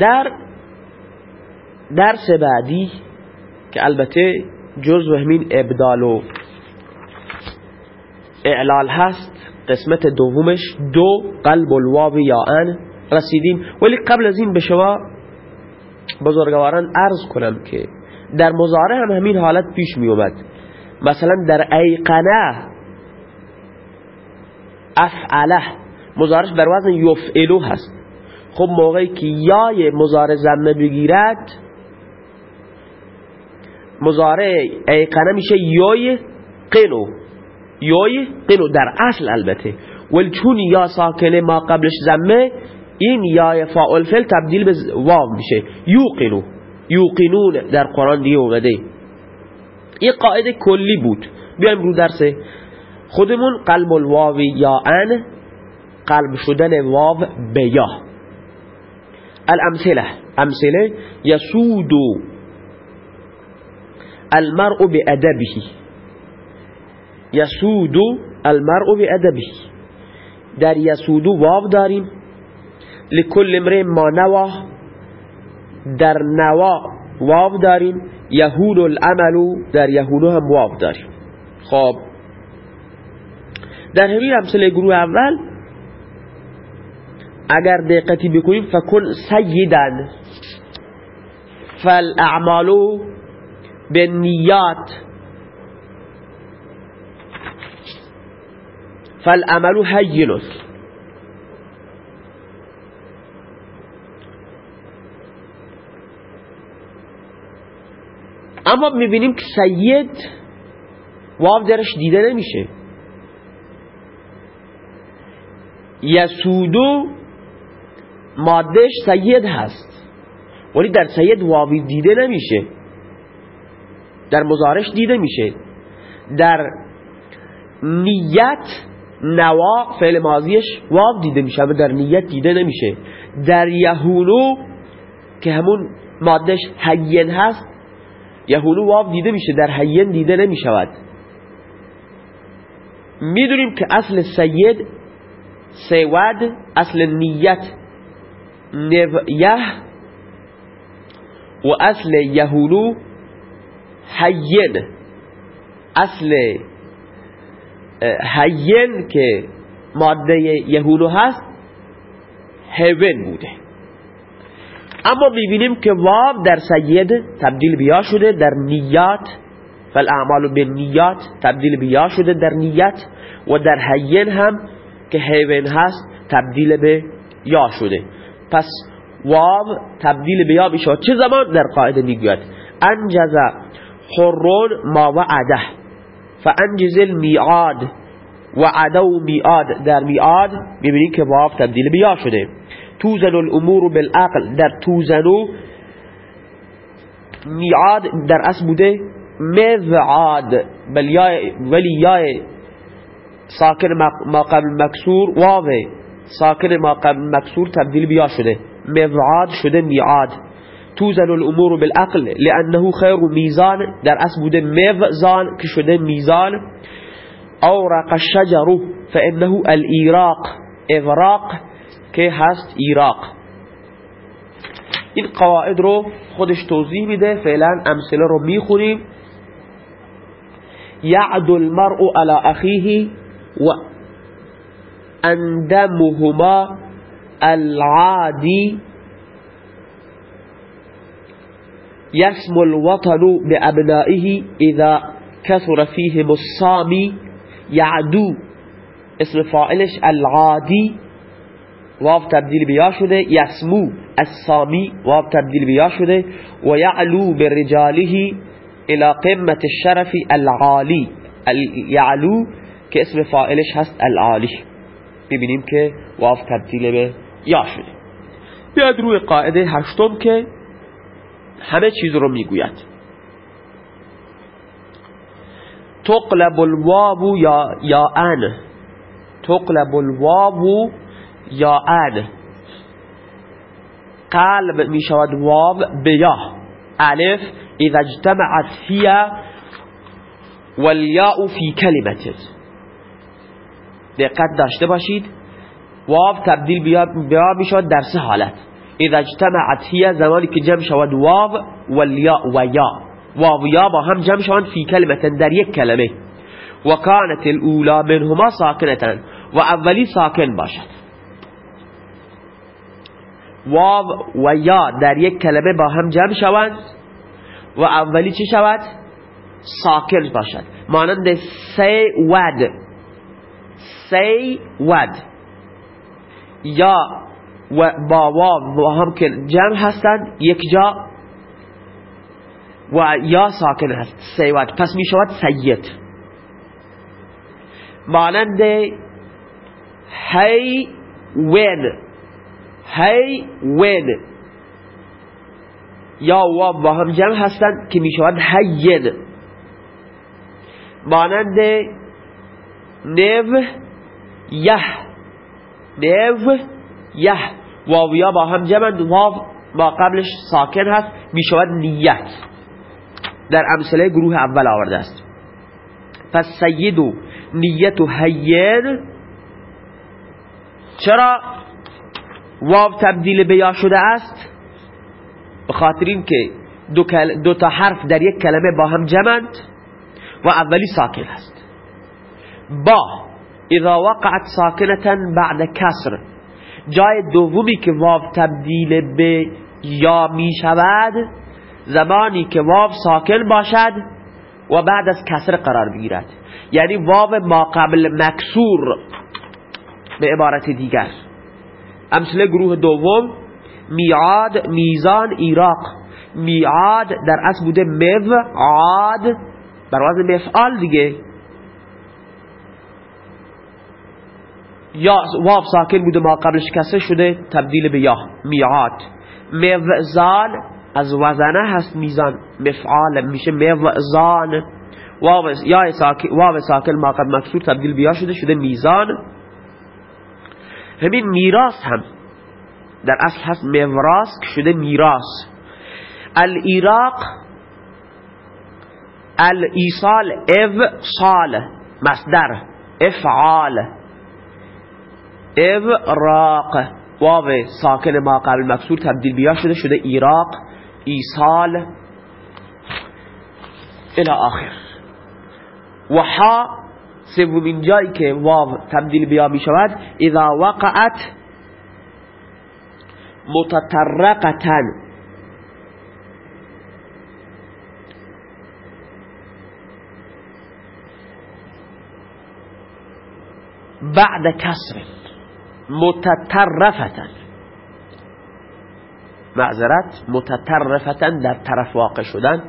در درس بعدی که البته جز همین ابدال و اعلال هست قسمت دومش دو قلب الواو یا ان رسیدیم. ولی قبل از این به شما بزرگواران عرض کنم که در مزاره هم همین حالت پیش می اومد مثلا در ایقنه افعله مزارش بر وزن یفعلو هست. خب موقعی که یای مزاره زمه بگیرد مزاره ایقنه میشه یای قنو. یای قنو در اصل البته. ولی چون یا ساکنه ما قبلش زمه این یا فاعل فعل تبدیل به واو میشه. یوقنو. یوقنون در قرآن دیگه اومده. این قاعده کلی بود. بیایم رو درس خودمون قلب الواو یا ان قلب شدن واو به یا. الامثله امثله یسود المرء بأدبه. یسود المرء بأدبه. در یسودو واو داریم. لکل امرئ ما نوا در نوا واو داریم. یهون العمل در یهونو هم واو داریم. خب. در همین امثله گروه اول اگر دقتی بکنیم فکن سیدن. فالاعمالو بالنیات. فالعمل هینس اما می‌بینیم که سید واو درش دیده نمیشه. یسودو مادهش سید هست. ولی در سید واوی دیده نمیشه. در مزارش دیده میشه. در نیت نوا فعل ماضیش واو دیده میشه اما در نیت دیده نمیشه. در یهونو که همون مادهش حین هست یهونو واو دیده میشه در حین دیده نمی‌شود. می‌دونیم که اصل سید سواد اصل نیت نویه و اصل یهونو حین اصل حین که ماده یهونو هست هون بوده. اما می‌بینیم که واو در سید تبدیل بیا شده در نیات فالاعمال به نیات تبدیل بیا شده در نیت و در حین هم که هون هست تبدیل به یا شده. پس واو تبدیل به یا بشه چه زمان؟ در قاعده می‌گوید. انجز حرون ما وعده. فانجز المیعاد. وعده و میعاد. در میعاد می‌بینید که واو تبدیل به یا شده. توزن الامور بالعقل. در توزنو میعاد در اصل بوده مذعاد. ولی یای ساکن ما قبل مکسور واوه. ساکن ما مکسور تبدیل بیا شده. مذعاد شده میعاد. توزن الامور بالعقل لانه خیر میزان. در اصل بوده مذان که شده میزان. اورق الشجر فانه الايراق اغراق که هست ایراق. این قواعد رو خودش توضیح میده. فعلا امثله رو می‌خونیم. یعد المرء على اخیه و أندمهما العادی يسمو الوطن بأبنائه إذا كثر فيهم الصامي يعدو اسم فاعلش العادي. واو تبدیل بیا شده. یسمو السامی واو تبدیل بیا شده. و یعلو برجاله إلى قمت الشرف العالی یعلو که اسم فاعلش هست العالی ببینیم که واو تبدیل به یا شده. بیاد روی قاعده هشتم که همه چیز رو می‌گوید. تقلب الواو یا یا ان. تقلب الواو یا ان. قلب می شود واو به یا. الف اذا اجتمعت هي والیاء فی کلمت دقت داشته باشید. واو تبدیل بیا می شود در سه حالت. اذا اجتمعت هي زمانی که جمع شود واو و یا و یا. واو یا با هم جمع شوند فی کلمه در یک کلمه. و کانت الاولا منهما ساکنتن و اولی ساکن باشد. واو و یا در یک کلمه با هم جمع شوند و اولی چی شود؟ ساکن باشد. مانند سی ود. سی ود یا و با واو با هم که جمع هستند یک جا. و یا ساکن هست ود پس می شود سید. مانند هی ون هی ون یا واو با هم جمع هستند که می شود هین. مانند نو یه. نو یه. واو یا با هم جمع. واو با قبلش ساکن هست. می شود نیت. در امثله گروه اول آورده است. پس سیدو نیت و چرا؟ واو تبدیل به شده است؟ به خاطر که دو, دو تا حرف در یک کلمه با هم جمعند و اولی ساکن است با اذا وقعت ساکنتا بعد کسر. جای دومی که واو تبدیل به یا می شود زمانی که واو ساکن باشد و بعد از کسر قرار بگیرد یعنی واو ما قبل مکسور به عبارت دیگر. امثله گروه دوم میعاد میزان ایراق. میعاد در اصل بوده مو عاد. بر وزن مفعال دیگه. یا واو ساکن بوده ما قبلش کسه شده تبدیل به یا میعاد. موزان از وزنه هست میزان مفعال میشه موزان واو یا ساکن ما قبل مکسور تبدیل به یا شده شده میزان. همین میراث هم در اصل هست موراث شده میراث. الایراق الایصال افصال مصدر افعال. راق واو ساکن ما قبل مکسور تبدیل بیا شده شده ایراق ایصال الى آخر. و ها سومین جایی که واو تبدیل بیا می شود اذا وقعت متطرقتا. بعد کسر. متطرفتا معذرت متطرفتا در طرف واقع شدن.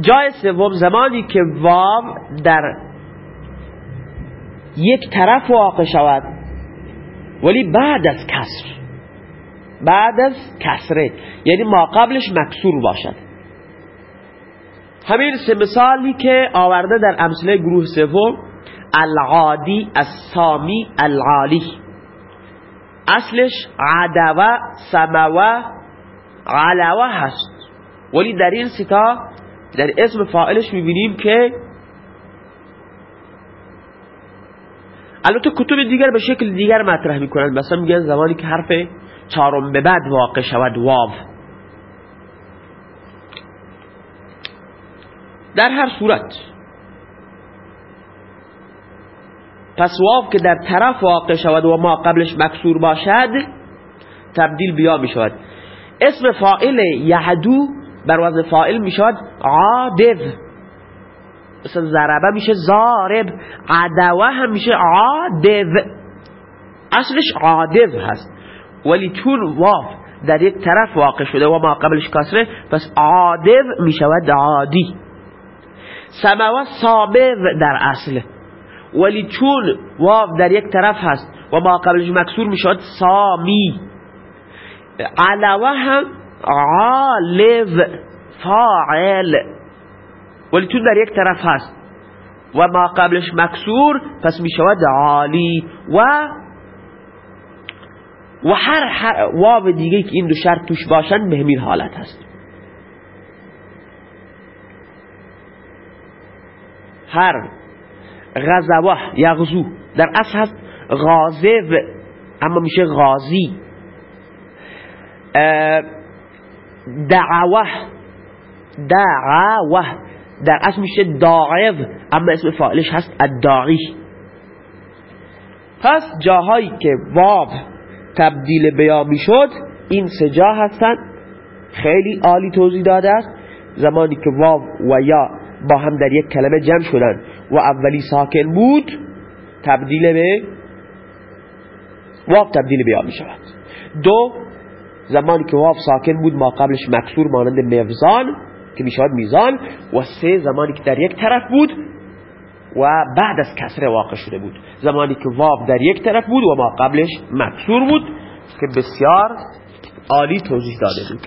جای سوم زمانی که واو در یک طرف واقع شود ولی بعد از کسر. بعد از کسره. یعنی ما قبلش مکسور باشد. همین سه مثالی که آورده در امثله گروه سوم العادی السامی العالی. اصلش عدوه سموه علوه هست. ولی در این ستا در اسم فاعلش می‌بینیم که البته کتب دیگر به شکل دیگر مطرح می‌کنن مثلا میگن زمانی که حرف چهارم به بعد واقع شود واو. در هر صورت. پس واو که در طرف واقع شود و ما قبلش مکسور باشد تبدیل بیا می شود اسم فائل یهدو بر وزن فائل می شود عادب مثلا ضربه میشه زارب عدوه هم میشه عادب اصلش عادب هست. ولی چون واف در یک طرف واقع شده و ما قبلش کسره پس عادب می شود عادی. سموه سابق در اصل. ولی چون واف در یک طرف هست و ما قبلش مکسور می شود سامی. علوه هم عالب فاعل. ولی چون در یک طرف هست و ما قبلش مکسور پس می شود عالی. و و هر واو دیگه که این دو شرط توش باشن به همین حالت هست. هر غزوه یغزو در اصل هست غازو اما میشه غازی. دعوه دعوه در اصل میشه داعظ اما اسم فاعلش هست الداعی. پس جاهایی که واو تبدیل بیا می‌شد این سه جا هستن. خیلی عالی توضیح داده است. زمانی که واو و یا با هم در یک کلمه جمع شدن و اولی ساکن بود تبدیل به واو تبدیل بیا می شود. دو زمانی که واو ساکن بود ما قبلش مکسور مانند مفزان که می شود میزان. و سه زمانی که در یک طرف بود و بعد از کسر واقع شده بود. زمانی که واو در یک طرف بود و ما قبلش مکسور بود که بسیار عالی توضیح داده بود.